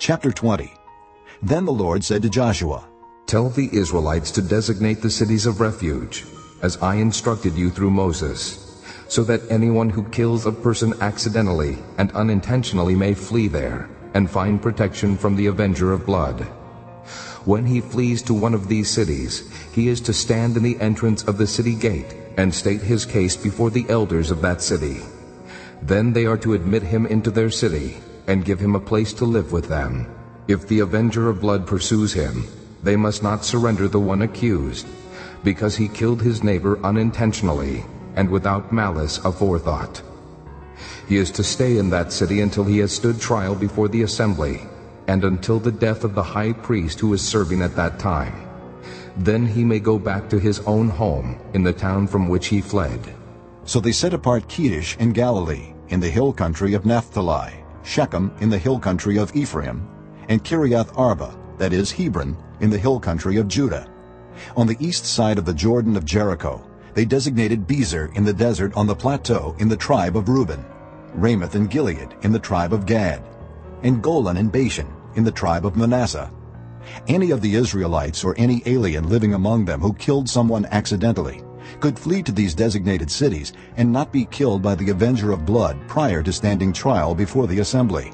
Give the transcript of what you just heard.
Chapter 20 Then the Lord said to Joshua, Tell the Israelites to designate the cities of refuge, as I instructed you through Moses, so that anyone who kills a person accidentally and unintentionally may flee there and find protection from the avenger of blood. When he flees to one of these cities, he is to stand in the entrance of the city gate and state his case before the elders of that city. Then they are to admit him into their city and give him a place to live with them. If the avenger of blood pursues him, they must not surrender the one accused, because he killed his neighbor unintentionally and without malice aforethought. He is to stay in that city until he has stood trial before the assembly, and until the death of the high priest who is serving at that time. Then he may go back to his own home in the town from which he fled. So they set apart Kedesh in Galilee, in the hill country of Naphtali, Shechem in the hill country of Ephraim, and Kiriath Arba, that is Hebron, in the hill country of Judah. On the east side of the Jordan of Jericho, they designated Bezer in the desert on the plateau in the tribe of Reuben, Ramoth and Gilead in the tribe of Gad, and Golan and Bashan in the tribe of Manasseh. Any of the Israelites or any alien living among them who killed someone accidentally could flee to these designated cities and not be killed by the avenger of blood prior to standing trial before the assembly.